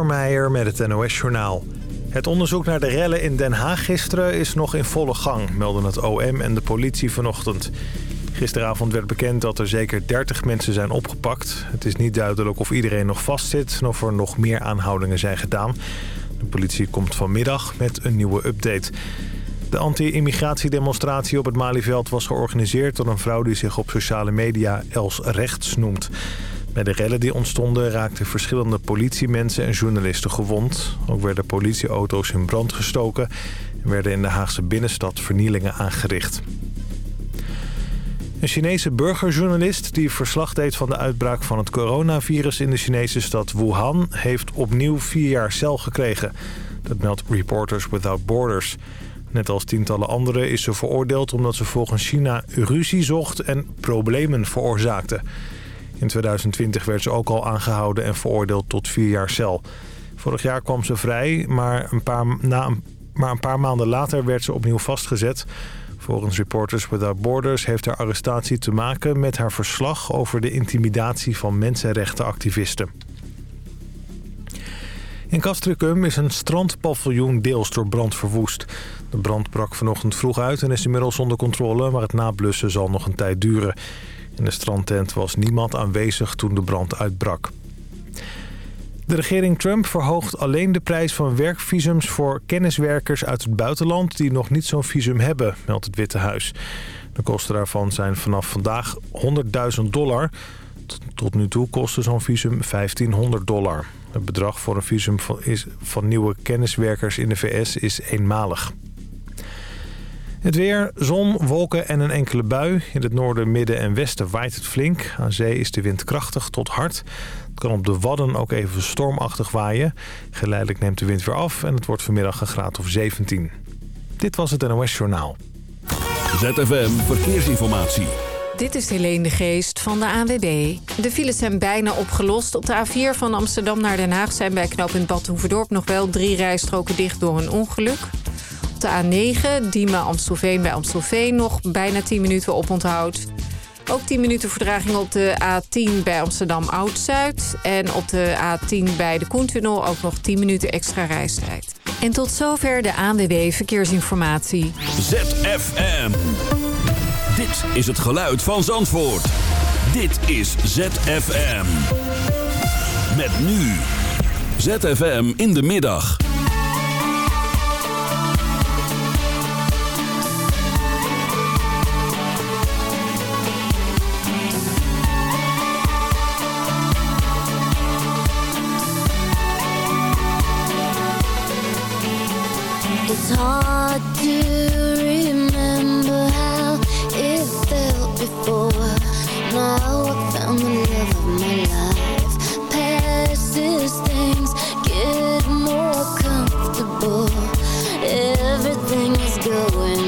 Meijer met het NOS-journaal. Het onderzoek naar de rellen in Den Haag gisteren is nog in volle gang, melden het OM en de politie vanochtend. Gisteravond werd bekend dat er zeker 30 mensen zijn opgepakt. Het is niet duidelijk of iedereen nog vastzit en of er nog meer aanhoudingen zijn gedaan. De politie komt vanmiddag met een nieuwe update. De anti-immigratiedemonstratie op het Malieveld was georganiseerd door een vrouw die zich op sociale media Els Rechts noemt. Bij de rellen die ontstonden raakten verschillende politiemensen en journalisten gewond. Ook werden politieauto's in brand gestoken en werden in de Haagse binnenstad vernielingen aangericht. Een Chinese burgerjournalist die verslag deed van de uitbraak van het coronavirus in de Chinese stad Wuhan... heeft opnieuw vier jaar cel gekregen. Dat meldt Reporters Without Borders. Net als tientallen anderen is ze veroordeeld omdat ze volgens China ruzie zocht en problemen veroorzaakte. In 2020 werd ze ook al aangehouden en veroordeeld tot vier jaar cel. Vorig jaar kwam ze vrij, maar een paar, na een, maar een paar maanden later werd ze opnieuw vastgezet. Volgens Reporters Without Borders heeft haar arrestatie te maken met haar verslag over de intimidatie van mensenrechtenactivisten. In Castricum is een strandpaviljoen deels door brand verwoest. De brand brak vanochtend vroeg uit en is inmiddels onder controle, maar het nablussen zal nog een tijd duren. In de strandtent was niemand aanwezig toen de brand uitbrak. De regering Trump verhoogt alleen de prijs van werkvisums voor kenniswerkers uit het buitenland die nog niet zo'n visum hebben, meldt het Witte Huis. De kosten daarvan zijn vanaf vandaag 100.000 dollar. Tot nu toe kostte zo'n visum 1500 dollar. Het bedrag voor een visum van nieuwe kenniswerkers in de VS is eenmalig. Het weer, zon, wolken en een enkele bui. In het noorden, midden en westen waait het flink. Aan zee is de wind krachtig tot hard. Het kan op de Wadden ook even stormachtig waaien. Geleidelijk neemt de wind weer af en het wordt vanmiddag een graad of 17. Dit was het NOS Journaal. ZFM Verkeersinformatie. Dit is Helene de Geest van de ANWB. De files zijn bijna opgelost. Op de A4 van Amsterdam naar Den Haag zijn bij knooppunt Bad Hoeverdorp nog wel drie rijstroken dicht door een ongeluk de A9, Diemen-Amstelveen bij Amstelveen... nog bijna 10 minuten op onthoud. Ook 10 minuten verdraging op de A10 bij Amsterdam Oud-Zuid. En op de A10 bij de Koentunnel ook nog 10 minuten extra reistijd. En tot zover de ANWB Verkeersinformatie. ZFM. Dit is het geluid van Zandvoort. Dit is ZFM. Met nu. ZFM in de middag. Going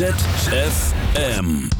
ZFM.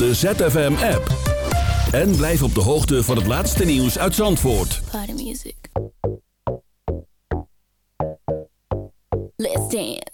de ZFM-app. En blijf op de hoogte van het laatste nieuws uit Zandvoort. Let's dance.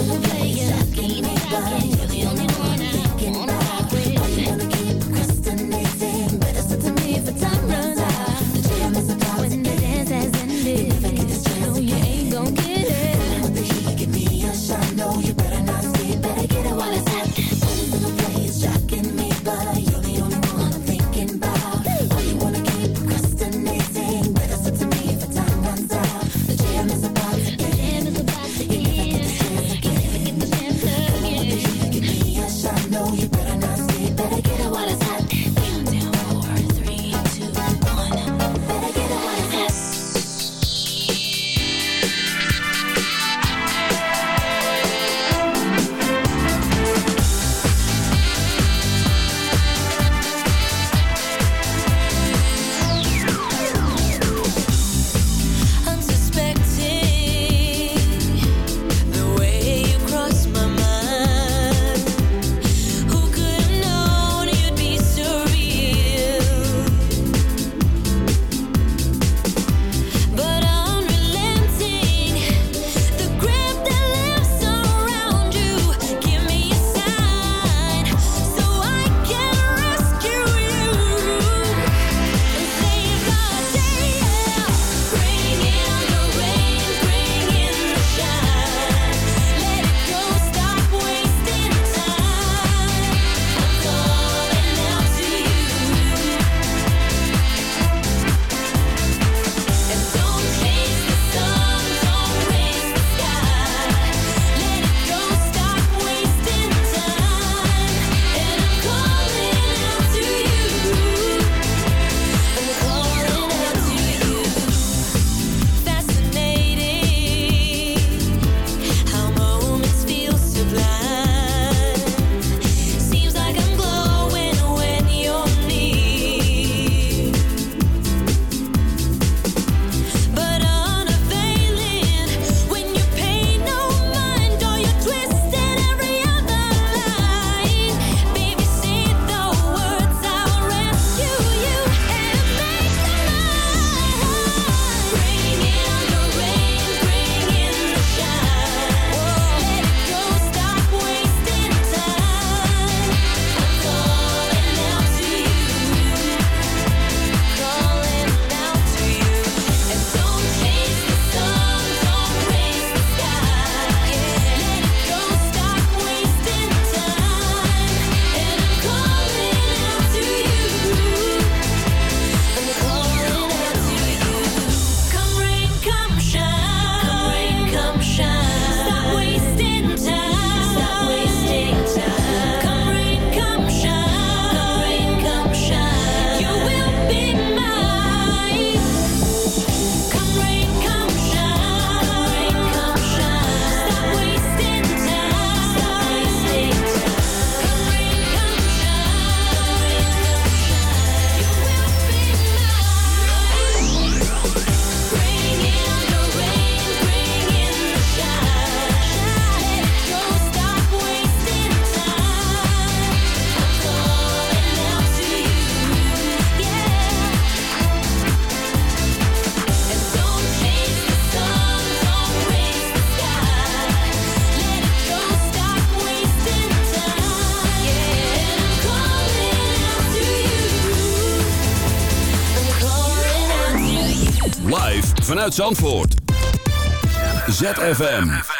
Sucking, sucking, vanuit Zandvoort. ZFM.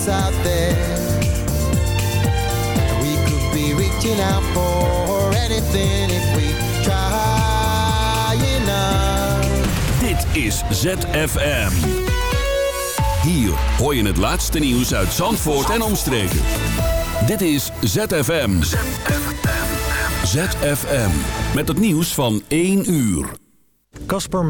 limits out there We could be reaching out for anything if we try enough Dit is ZFM. Hier hoor je het laatste nieuws uit Zandvoort en omstreken. Dit is ZFM. ZFM. Met het nieuws van 1 uur. Kasper